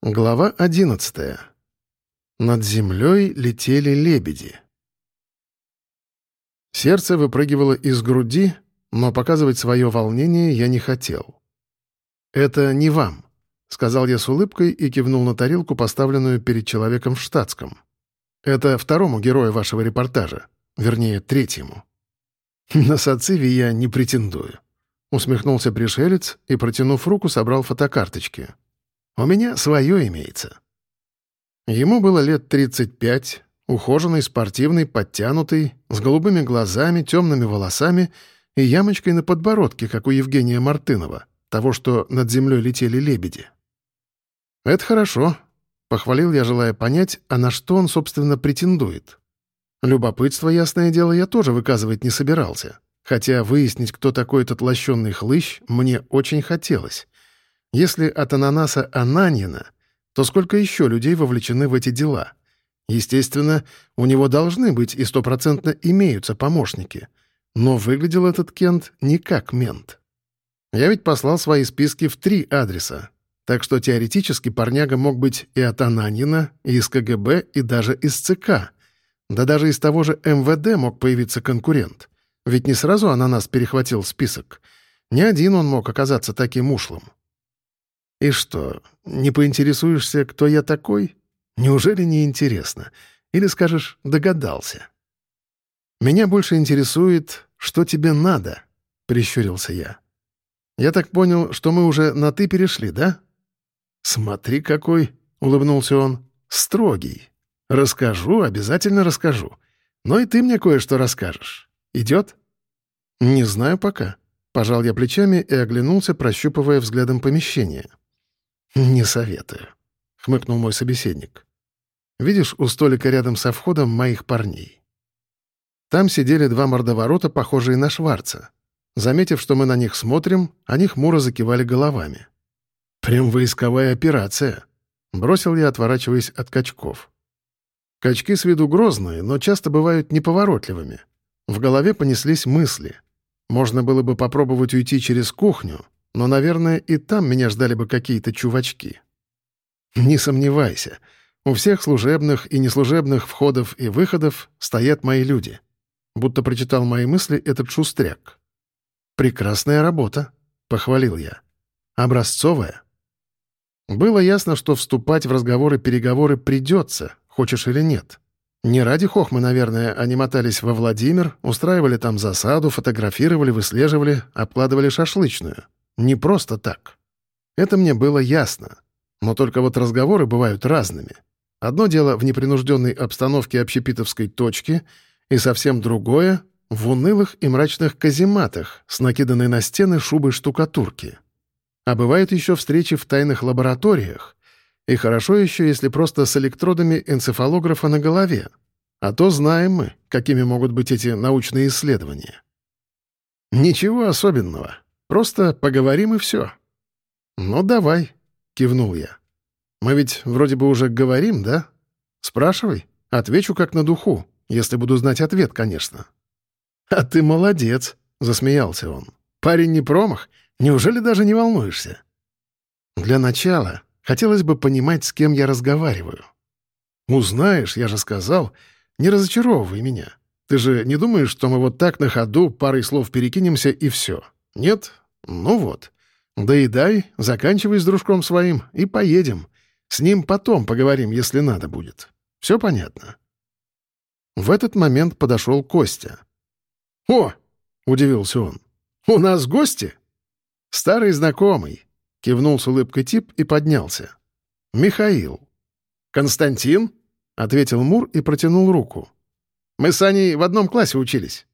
Глава одиннадцатая. Над землей летели лебеди. Сердце выпрыгивало из груди, но показывать свое волнение я не хотел. «Это не вам», — сказал я с улыбкой и кивнул на тарелку, поставленную перед человеком в штатском. «Это второму герою вашего репортажа, вернее, третьему». «На Сациви я не претендую», — усмехнулся пришелец и, протянув руку, собрал фотокарточки. У меня свое имеется». Ему было лет 35, ухоженный, спортивный, подтянутый, с голубыми глазами, темными волосами и ямочкой на подбородке, как у Евгения Мартынова, того, что над землей летели лебеди. «Это хорошо», — похвалил я, желая понять, а на что он, собственно, претендует. Любопытство, ясное дело, я тоже выказывать не собирался, хотя выяснить, кто такой этот лощенный хлыщ, мне очень хотелось. Если от ананаса Ананина, то сколько еще людей вовлечены в эти дела? Естественно, у него должны быть и стопроцентно имеются помощники. Но выглядел этот Кент не как мент. Я ведь послал свои списки в три адреса. Так что теоретически парняга мог быть и от Ананина, и из КГБ, и даже из ЦК. Да даже из того же МВД мог появиться конкурент. Ведь не сразу Ананас перехватил список. Не один он мог оказаться таким ушлым. «И что, не поинтересуешься, кто я такой? Неужели не интересно? Или скажешь «догадался»?» «Меня больше интересует, что тебе надо», — прищурился я. «Я так понял, что мы уже на «ты» перешли, да?» «Смотри какой», — улыбнулся он, — «строгий. Расскажу, обязательно расскажу. Но и ты мне кое-что расскажешь. Идет?» «Не знаю пока», — пожал я плечами и оглянулся, прощупывая взглядом помещение. «Не советую», — хмыкнул мой собеседник. «Видишь, у столика рядом со входом моих парней. Там сидели два мордоворота, похожие на Шварца. Заметив, что мы на них смотрим, они хмуро закивали головами. «Прям войсковая операция», — бросил я, отворачиваясь от качков. Качки с виду грозные, но часто бывают неповоротливыми. В голове понеслись мысли. Можно было бы попробовать уйти через кухню, но, наверное, и там меня ждали бы какие-то чувачки. Не сомневайся, у всех служебных и неслужебных входов и выходов стоят мои люди. Будто прочитал мои мысли этот шустряк. «Прекрасная работа», — похвалил я. «Образцовая». Было ясно, что вступать в разговоры-переговоры придется, хочешь или нет. Не ради хохмы, наверное, они мотались во Владимир, устраивали там засаду, фотографировали, выслеживали, обкладывали шашлычную. Не просто так. Это мне было ясно. Но только вот разговоры бывают разными. Одно дело в непринужденной обстановке общепитовской точки, и совсем другое — в унылых и мрачных казематах с накиданной на стены шубой штукатурки. А бывают еще встречи в тайных лабораториях. И хорошо еще, если просто с электродами энцефалографа на голове. А то знаем мы, какими могут быть эти научные исследования. Ничего особенного. Просто поговорим и все». «Ну, давай», — кивнул я. «Мы ведь вроде бы уже говорим, да? Спрашивай. Отвечу как на духу, если буду знать ответ, конечно». «А ты молодец», — засмеялся он. «Парень не промах. Неужели даже не волнуешься?» «Для начала хотелось бы понимать, с кем я разговариваю». «Узнаешь, я же сказал, не разочаровывай меня. Ты же не думаешь, что мы вот так на ходу парой слов перекинемся и все?» Нет? Ну вот. Доедай, заканчивай с дружком своим и поедем. С ним потом поговорим, если надо будет. Все понятно?» В этот момент подошел Костя. «О!» — удивился он. «У нас гости?» «Старый знакомый», — кивнул с улыбкой тип и поднялся. «Михаил». «Константин?» — ответил Мур и протянул руку. «Мы с Аней в одном классе учились».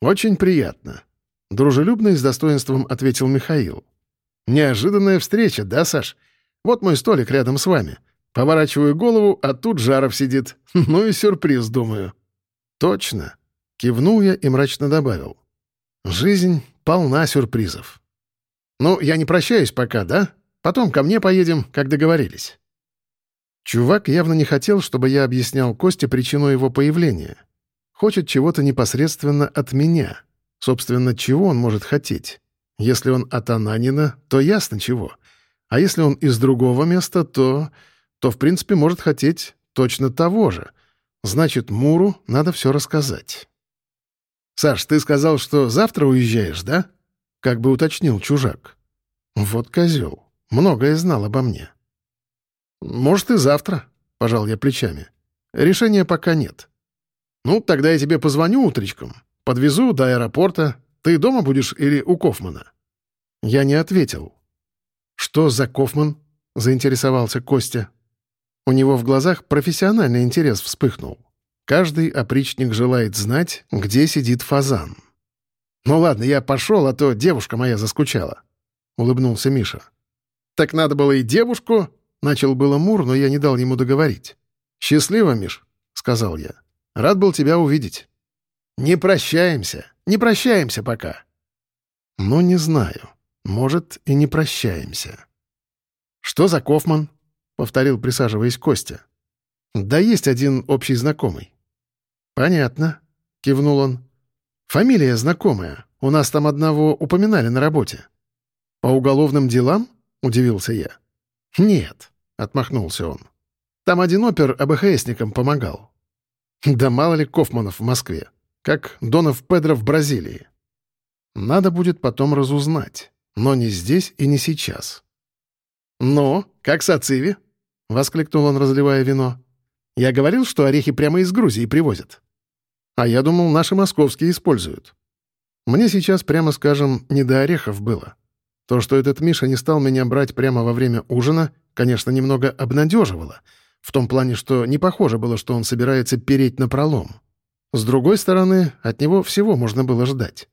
«Очень приятно», Дружелюбно и с достоинством ответил Михаил. «Неожиданная встреча, да, Саш? Вот мой столик рядом с вами. Поворачиваю голову, а тут Жаров сидит. Ну и сюрприз, думаю». «Точно», — кивнул я и мрачно добавил. «Жизнь полна сюрпризов». «Ну, я не прощаюсь пока, да? Потом ко мне поедем, как договорились». Чувак явно не хотел, чтобы я объяснял Косте причину его появления. Хочет чего-то непосредственно от меня — Собственно, чего он может хотеть? Если он от Ананина, то ясно чего. А если он из другого места, то... то, в принципе, может хотеть точно того же. Значит, Муру надо все рассказать. «Саш, ты сказал, что завтра уезжаешь, да?» — как бы уточнил чужак. «Вот козел. Многое знал обо мне». «Может, и завтра», — пожал я плечами. «Решения пока нет». «Ну, тогда я тебе позвоню утречком. Подвезу до аэропорта. Ты дома будешь или у Кофмана?» Я не ответил. «Что за Кофман?» — заинтересовался Костя. У него в глазах профессиональный интерес вспыхнул. Каждый опричник желает знать, где сидит фазан. «Ну ладно, я пошел, а то девушка моя заскучала», — улыбнулся Миша. «Так надо было и девушку», — начал было Мур, но я не дал ему договорить. «Счастливо, Миш», — сказал я. «Рад был тебя увидеть». «Не прощаемся, не прощаемся пока». «Ну, не знаю. Может, и не прощаемся». «Что за Кофман?» — повторил, присаживаясь Костя. «Да есть один общий знакомый». «Понятно», — кивнул он. «Фамилия знакомая. У нас там одного упоминали на работе». «По уголовным делам?» — удивился я. «Нет», — отмахнулся он. «Там один опер АБХСникам помогал». «Да мало ли Кофманов в Москве. Как Донов Педро в Бразилии». «Надо будет потом разузнать, но не здесь и не сейчас». «Ну, как с Ациви?» — воскликнул он, разливая вино. «Я говорил, что орехи прямо из Грузии привозят». «А я думал, наши московские используют». Мне сейчас, прямо скажем, не до орехов было. То, что этот Миша не стал меня брать прямо во время ужина, конечно, немного обнадеживало. В том плане, что не похоже было, что он собирается переть на пролом. С другой стороны, от него всего можно было ждать.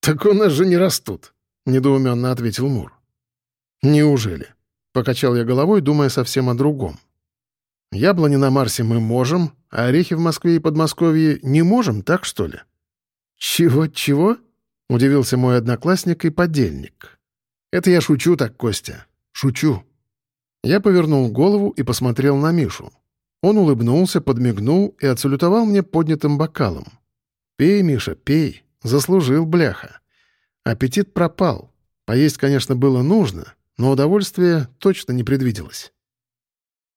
«Так у нас же не растут», — недоуменно ответил Мур. «Неужели?» Покачал я головой, думая совсем о другом. Яблони на Марсе мы можем, а орехи в Москве и Подмосковье не можем, так что ли? Чего-чего? Удивился мой одноклассник и подельник. Это я шучу так, Костя. Шучу. Я повернул голову и посмотрел на Мишу. Он улыбнулся, подмигнул и отсалютовал мне поднятым бокалом. «Пей, Миша, пей. Заслужил, бляха». Аппетит пропал. Поесть, конечно, было нужно, но удовольствия точно не предвиделось.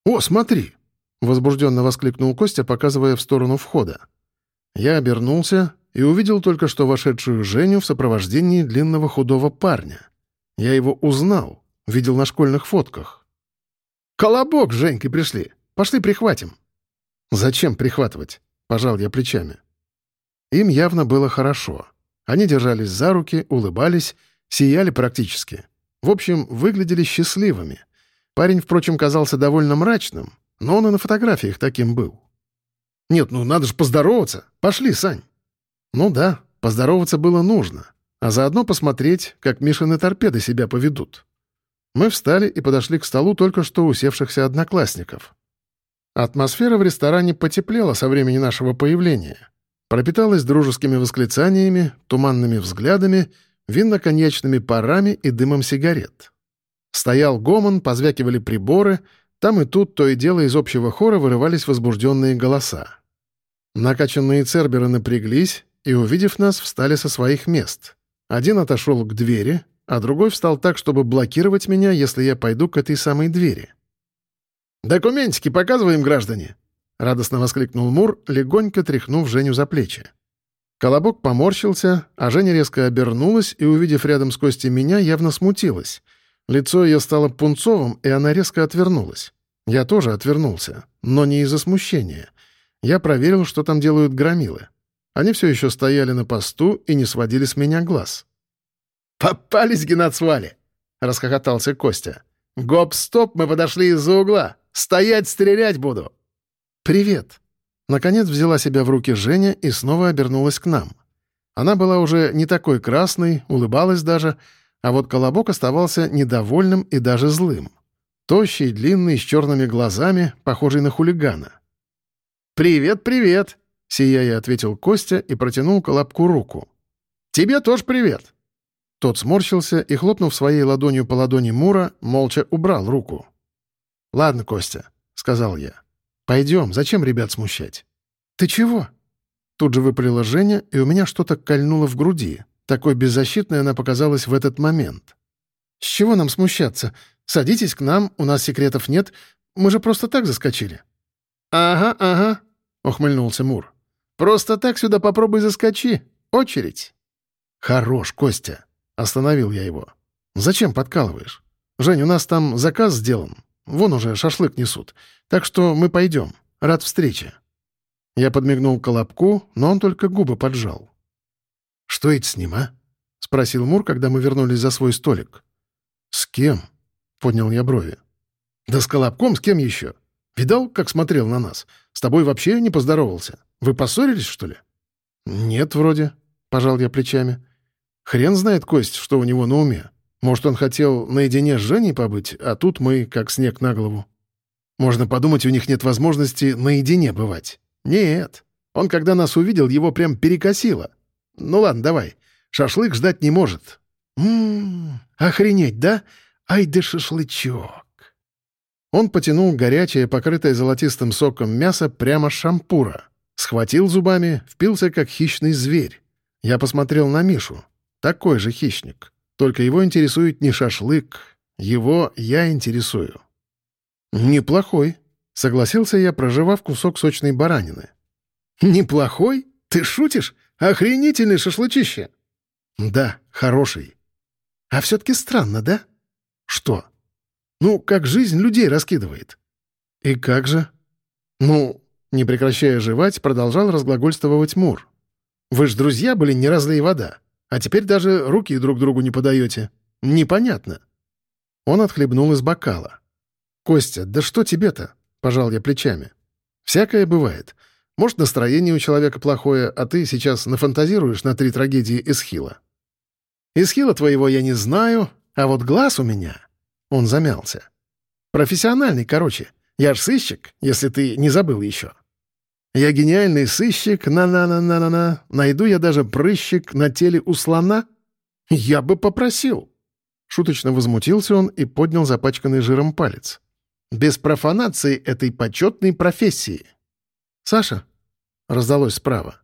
«О, смотри!» — возбужденно воскликнул Костя, показывая в сторону входа. Я обернулся и увидел только что вошедшую Женю в сопровождении длинного худого парня. Я его узнал, видел на школьных фотках. «Колобок с Женькой пришли. Пошли прихватим». «Зачем прихватывать?» — пожал я плечами. Им явно было хорошо. Они держались за руки, улыбались, сияли практически. В общем, выглядели счастливыми. Парень, впрочем, казался довольно мрачным, но он и на фотографиях таким был. «Нет, ну надо же поздороваться. Пошли, Сань». Ну да, поздороваться было нужно, а заодно посмотреть, как Мишины торпеды себя поведут. Мы встали и подошли к столу только что усевшихся одноклассников. Атмосфера в ресторане потеплела со времени нашего появления. Пропиталась дружескими восклицаниями, туманными взглядами — винно-коньячными парами и дымом сигарет. Стоял гомон, позвякивали приборы, там и тут то и дело из общего хора вырывались возбужденные голоса. Накачанные церберы напряглись и, увидев нас, встали со своих мест. Один отошел к двери, а другой встал так, чтобы блокировать меня, если я пойду к этой самой двери. «Документики показываем, граждане!» — радостно воскликнул Мур, легонько тряхнув Женю за плечи. Колобок поморщился, а Женя резко обернулась и, увидев рядом с Костей меня, явно смутилась. Лицо ее стало пунцовым, и она резко отвернулась. Я тоже отвернулся, но не из-за смущения. Я проверил, что там делают громилы. Они все еще стояли на посту и не сводили с меня глаз. «Попались, Геннадсвали!» — расхохотался Костя. «Гоп-стоп, мы подошли из-за угла! Стоять, стрелять буду!» «Привет!» Наконец взяла себя в руки Женя и снова обернулась к нам. Она была уже не такой красной, улыбалась даже, а вот Колобок оставался недовольным и даже злым. Тощий, длинный, с черными глазами, похожий на хулигана. «Привет, привет!» — сияя ответил Костя и протянул Колобку руку. «Тебе тоже привет!» Тот сморщился и, хлопнув своей ладонью по ладони Мура, молча убрал руку. «Ладно, Костя», — сказал я. «Пойдем, зачем ребят смущать?» «Ты чего?» Тут же выпалила Женя, и у меня что-то кольнуло в груди. Такой беззащитной она показалась в этот момент. «С чего нам смущаться? Садитесь к нам, у нас секретов нет. Мы же просто так заскочили». «Ага, ага», — ухмыльнулся Мур. «Просто так сюда попробуй заскочи. Очередь». «Хорош, Костя», — остановил я его. «Зачем подкалываешь? Жень, у нас там заказ сделан. Вон уже шашлык несут. Так что мы пойдем. Рад встрече». Я подмигнул Колобку, но он только губы поджал. «Что это с ним, а?» — спросил Мур, когда мы вернулись за свой столик. «С кем?» — поднял я брови. «Да с Колобком с кем еще? Видал, как смотрел на нас? С тобой вообще не поздоровался. Вы поссорились, что ли?» «Нет, вроде», — пожал я плечами. «Хрен знает, Кость, что у него на уме. Может, он хотел наедине с Женей побыть, а тут мы как снег на голову. Можно подумать, у них нет возможности наедине бывать. Нет. Он, когда нас увидел, его прям перекосило. Ну ладно, давай. Шашлык ждать не может. Ммм, охренеть, да? Ай да шашлычок. Он потянул горячее, покрытое золотистым соком мясо прямо с шампура. Схватил зубами, впился, как хищный зверь. Я посмотрел на Мишу. Такой же хищник. Только его интересует не шашлык. Его я интересую. «Неплохой», — согласился я, проживав кусок сочной баранины. «Неплохой? Ты шутишь? Охренительный шашлычище!» «Да, хороший. А все-таки странно, да?» «Что?» «Ну, как жизнь людей раскидывает». «И как же?» «Ну, не прекращая жевать, продолжал разглагольствовать Мур. «Вы ж друзья были, не разлей вода. А теперь даже руки друг другу не подаете. Непонятно». Он отхлебнул из бокала. «Костя, да что тебе-то?» — пожал я плечами. «Всякое бывает. Может, настроение у человека плохое, а ты сейчас нафантазируешь на три трагедии Эсхила. Эсхила твоего я не знаю, а вот глаз у меня...» Он замялся. «Профессиональный, короче. Я ж сыщик, если ты не забыл еще». Я гениальный сыщик, на-на-на-на-на-на. Найду я даже прыщик на теле у слона? Я бы попросил. Шуточно возмутился он и поднял запачканный жиром палец. Без профанации этой почетной профессии. «Саша?» — раздалось справа.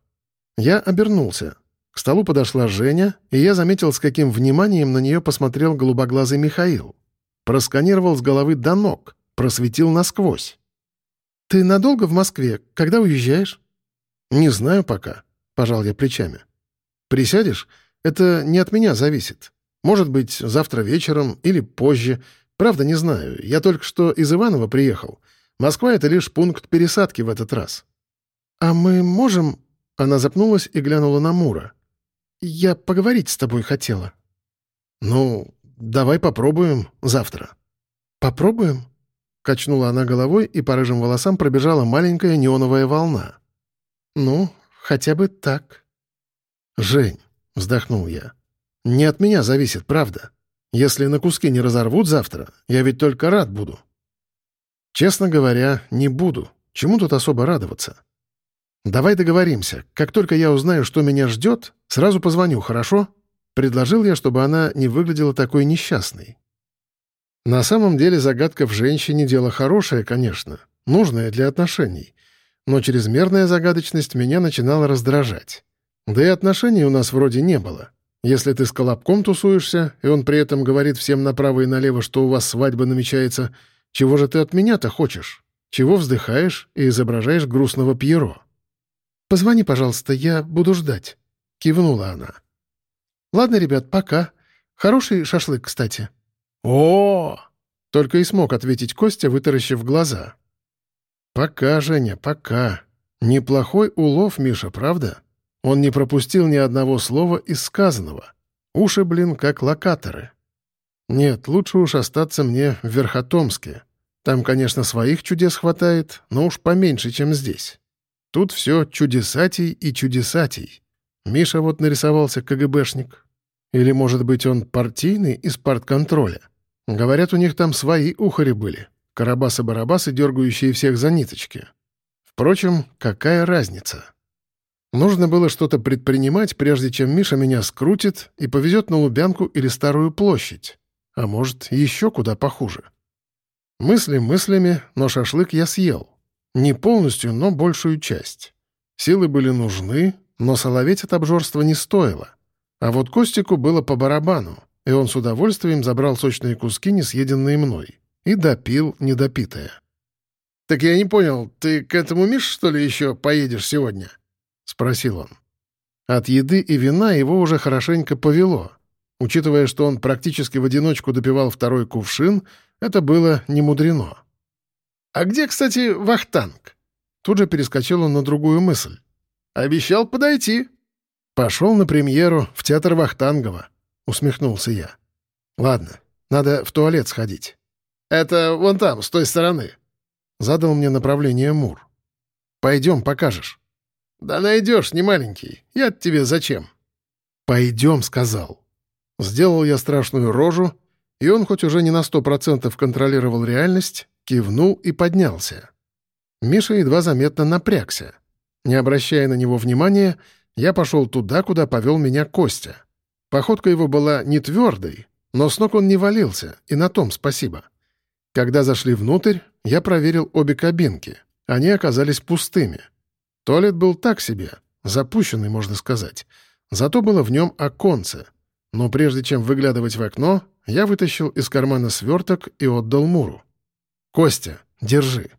Я обернулся. К столу подошла Женя, и я заметил, с каким вниманием на нее посмотрел голубоглазый Михаил. Просканировал с головы до ног, просветил насквозь. «Ты надолго в Москве? Когда уезжаешь?» «Не знаю пока», — пожал я плечами. «Присядешь? Это не от меня зависит. Может быть, завтра вечером или позже. Правда, не знаю. Я только что из Иванова приехал. Москва — это лишь пункт пересадки в этот раз». «А мы можем...» Она запнулась и глянула на Мура. «Я поговорить с тобой хотела». «Ну, давай попробуем завтра». «Попробуем?» Качнула она головой, и по рыжим волосам пробежала маленькая неоновая волна. «Ну, хотя бы так». «Жень», — вздохнул я, — «не от меня зависит, правда. Если на куски не разорвут завтра, я ведь только рад буду». «Честно говоря, не буду. Чему тут особо радоваться?» «Давай договоримся. Как только я узнаю, что меня ждет, сразу позвоню, хорошо?» Предложил я, чтобы она не выглядела такой несчастной. На самом деле загадка в женщине — дело хорошее, конечно, нужное для отношений. Но чрезмерная загадочность меня начинала раздражать. Да и отношений у нас вроде не было. Если ты с Колобком тусуешься, и он при этом говорит всем направо и налево, что у вас свадьба намечается, чего же ты от меня-то хочешь? Чего вздыхаешь и изображаешь грустного Пьеро? «Позвони, пожалуйста, я буду ждать», — кивнула она. «Ладно, ребят, пока. Хороший шашлык, кстати». «О!» — только и смог ответить Костя, вытаращив глаза. «Пока, Женя, пока. Неплохой улов, Миша, правда? Он не пропустил ни одного слова из сказанного. Уши, блин, как локаторы. Нет, лучше уж остаться мне в Верхотомске. Там, конечно, своих чудес хватает, но уж поменьше, чем здесь. Тут все чудесатей и чудесатей. Миша вот нарисовался КГБшник. Или, может быть, он партийный из партконтроля? Говорят, у них там свои ухари были. Карабасы-барабасы, дергающие всех за ниточки. Впрочем, какая разница? Нужно было что-то предпринимать, прежде чем Миша меня скрутит и повезет на Лубянку или Старую площадь. А может, еще куда похуже. Мысли мыслями, но шашлык я съел. Не полностью, но большую часть. Силы были нужны, но соловеть от обжорства не стоило. А вот Костику было по барабану. И он с удовольствием забрал сочные куски, не съеденные мной, и допил недопитое. «Так я не понял, ты к этому Миш, что ли, еще поедешь сегодня?» — спросил он. От еды и вина его уже хорошенько повело. Учитывая, что он практически в одиночку допивал второй кувшин, это было не мудрено. «А где, кстати, Вахтанг?» Тут же перескочил он на другую мысль. «Обещал подойти». «Пошел на премьеру в театр Вахтангова», — усмехнулся я. «Ладно, надо в туалет сходить». «Это вон там, с той стороны», — задал мне направление Мур. «Пойдем, покажешь». «Да найдешь, не маленький. Я тебе зачем?» «Пойдем», — сказал. Сделал я страшную рожу, и он, хоть уже не на сто процентов контролировал реальность, кивнул и поднялся. Миша едва заметно напрягся. Не обращая на него внимания, я пошел туда, куда повел меня Костя. Походка его была не твердой, но с ног он не валился, и на том спасибо. Когда зашли внутрь, я проверил обе кабинки. Они оказались пустыми. Туалет был так себе, запущенный, можно сказать. Зато было в нем оконце. Но прежде чем выглядывать в окно, я вытащил из кармана сверток и отдал Муру. «Костя, держи».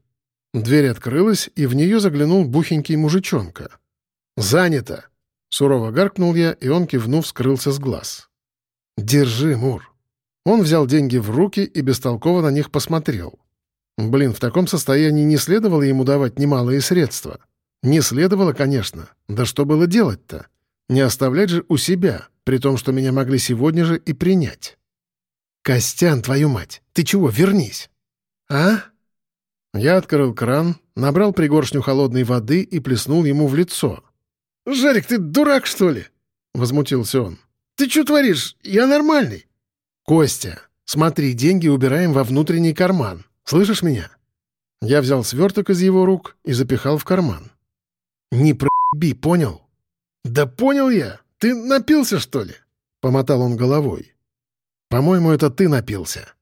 Дверь открылась, и в нее заглянул бухенький мужичонка. «Занято!» — сурово гаркнул я, и он, кивнув, скрылся с глаз. «Держи, Мур». Он взял деньги в руки и бестолково на них посмотрел. Блин, в таком состоянии не следовало ему давать немалые средства. Не следовало, конечно. Да что было делать-то? Не оставлять же у себя, при том, что меня могли сегодня же и принять. «Костян, твою мать! Ты чего, вернись!» «А?» Я открыл кран, набрал пригоршню холодной воды и плеснул ему в лицо. «Жарик, ты дурак, что ли?» — возмутился он. «Ты что творишь? Я нормальный». «Костя, смотри, деньги убираем во внутренний карман. Слышишь меня?» Я взял сверток из его рук и запихал в карман. «Не проеби, понял?» «Да понял я. Ты напился, что ли?» — помотал он головой. «По-моему, это ты напился».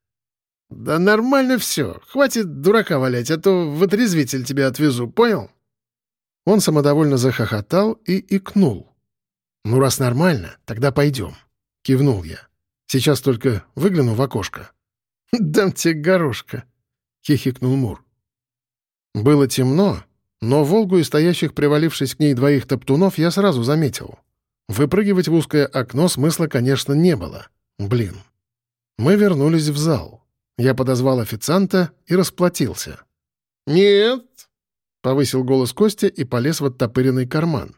«Да нормально все. Хватит дурака валять, а то в отрезвитель тебя отвезу, понял?» Он самодовольно захохотал и икнул. «Ну, раз нормально, тогда пойдем», — кивнул я. «Сейчас только выгляну в окошко». «Дам тебе горошка», — хихикнул Мур. Было темно, но «Волгу» и стоящих, привалившись к ней двоих топтунов, я сразу заметил. Выпрыгивать в узкое окно смысла, конечно, не было. Блин. Мы вернулись в зал. Я подозвал официанта и расплатился. «Нет», — повысил голос Костя и полез в оттопыренный карман.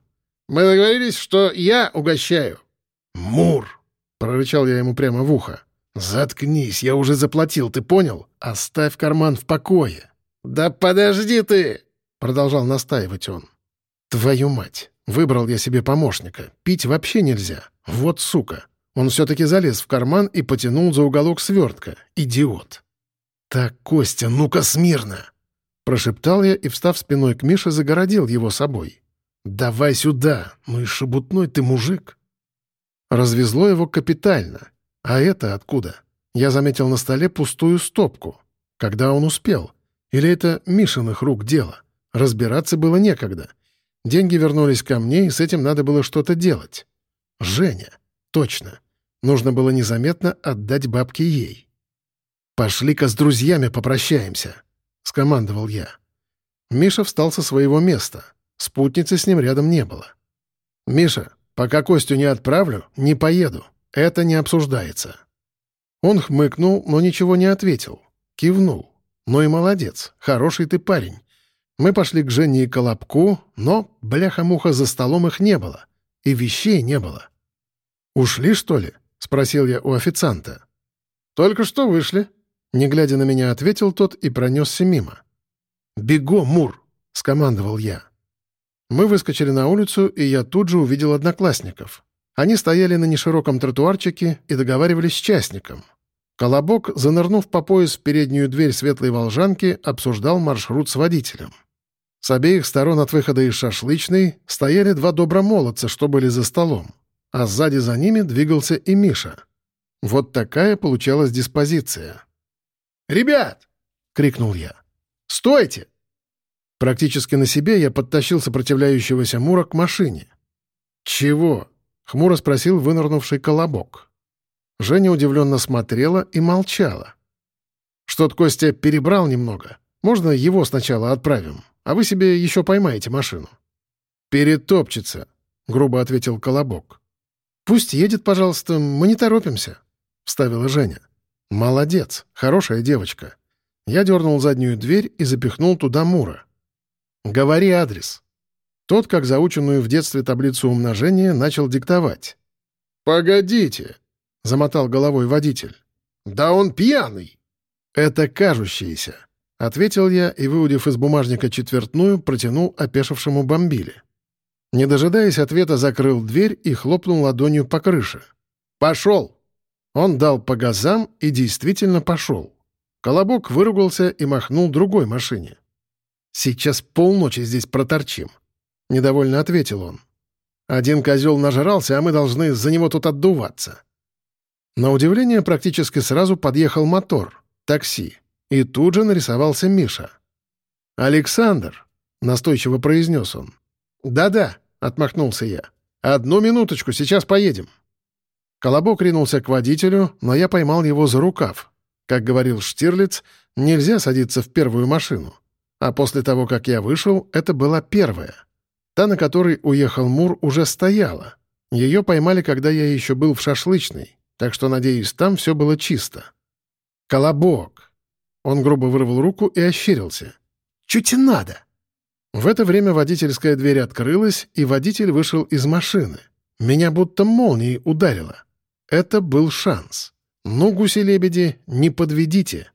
«Мы договорились, что я угощаю». «Мур!» — прорычал я ему прямо в ухо. «Заткнись, я уже заплатил, ты понял? Оставь карман в покое». «Да подожди ты!» Продолжал настаивать он. «Твою мать! Выбрал я себе помощника. Пить вообще нельзя. Вот сука!» Он все-таки залез в карман и потянул за уголок свертка. Идиот. «Так, Костя, ну-ка смирно!» Прошептал я и, встав спиной к Мише, загородил его собой. «Давай сюда! Ну и шебутной ты мужик!» Развезло его капитально. А это откуда? Я заметил на столе пустую стопку. Когда он успел? Или это Мишиных рук дело? Разбираться было некогда. Деньги вернулись ко мне, и с этим надо было что-то делать. Женя. Точно. Нужно было незаметно отдать бабки ей. «Пошли-ка с друзьями попрощаемся», — скомандовал я. Миша встал со своего места. Спутницы с ним рядом не было. «Миша, пока Костю не отправлю, не поеду. Это не обсуждается». Он хмыкнул, но ничего не ответил. Кивнул. «Ну и молодец, хороший ты парень. Мы пошли к Жене и Колобку, но, бляха-муха, за столом их не было. И вещей не было. «Ушли, что ли?» — спросил я у официанта. «Только что вышли», — не глядя на меня, ответил тот и пронесся мимо. «Бегом, Мур!» — скомандовал я. Мы выскочили на улицу, и я тут же увидел одноклассников. Они стояли на нешироком тротуарчике и договаривались с частником. Колобок, занырнув по пояс в переднюю дверь светлой волжанки, обсуждал маршрут с водителем. С обеих сторон от выхода из шашлычной стояли два добромолодца, что были за столом, а сзади за ними двигался и Миша. Вот такая получалась диспозиция. «Ребят!» — крикнул я. «Стойте!» Практически на себе я подтащил сопротивляющегося Мура к машине. «Чего?» — хмуро спросил вынырнувший колобок. Женя удивленно смотрела и молчала. «Что-то Костя перебрал немного. Можно его сначала отправим, а вы себе еще поймаете машину». «Перетопчется», — грубо ответил Колобок. «Пусть едет, пожалуйста, мы не торопимся», — вставила Женя. «Молодец, хорошая девочка». Я дернул заднюю дверь и запихнул туда Мура. «Говори адрес». Тот, как заученную в детстве таблицу умножения, начал диктовать. «Погодите», — замотал головой водитель. «Да он пьяный!» «Это кажущееся», — ответил я и, выудив из бумажника четвертную, протянул опешившему бомбиле. Не дожидаясь ответа, закрыл дверь и хлопнул ладонью по крыше. «Пошел!» Он дал по газам и действительно пошел. Колобок выругался и махнул другой машине. «Сейчас полночи здесь проторчим», — недовольно ответил он. «Один козел нажрался, а мы должны за него тут отдуваться». На удивление, практически сразу подъехал мотор, такси, и тут же нарисовался Миша. «Александр», — настойчиво произнес он. «Да-да», отмахнулся я. «Одну минуточку, сейчас поедем». Колобок ринулся к водителю, но я поймал его за рукав. Как говорил Штирлиц, нельзя садиться в первую машину. А после того, как я вышел, это была первая. Та, на которой уехал Мур, уже стояла. Ее поймали, когда я еще был в шашлычной, так что, надеюсь, там все было чисто. «Колобок!» Он грубо вырвал руку и ощерился. «Чуть надо!» В это время водительская дверь открылась, и водитель вышел из машины. Меня будто молнией ударило. Это был шанс. «Ну, гуси-лебеди, не подведите!»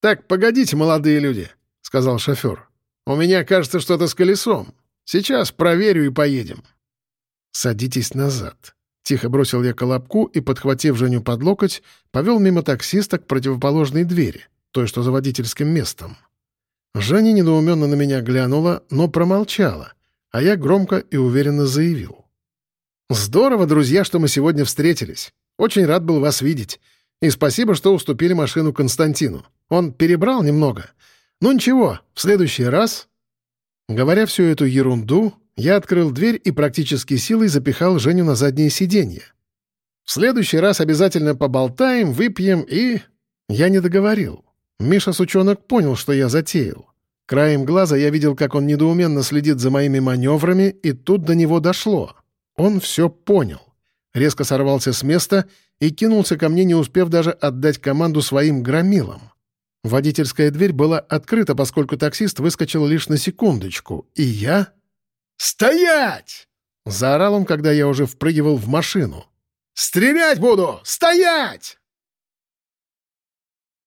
«Так, погодите, молодые люди», — сказал шофер. «У меня, кажется, что-то с колесом. Сейчас проверю и поедем». «Садитесь назад», — тихо бросил я колобку и, подхватив Женю под локоть, повел мимо таксиста к противоположной двери, той, что за водительским местом. Женя недоуменно на меня глянула, но промолчала, а я громко и уверенно заявил. «Здорово, друзья, что мы сегодня встретились. Очень рад был вас видеть. И спасибо, что уступили машину Константину. Он перебрал немного. Ну ничего, в следующий раз...» Говоря всю эту ерунду, я открыл дверь и практически силой запихал Женю на заднее сиденье. «В следующий раз обязательно поболтаем, выпьем и...» Я не договорил. Миша-сучонок понял, что я затеял. Краем глаза я видел, как он недоуменно следит за моими маневрами, и тут до него дошло. Он все понял. Резко сорвался с места и кинулся ко мне, не успев даже отдать команду своим громилам. Водительская дверь была открыта, поскольку таксист выскочил лишь на секундочку, и я... «Стоять!» — заорал он, когда я уже впрыгивал в машину. «Стрелять буду! Стоять!»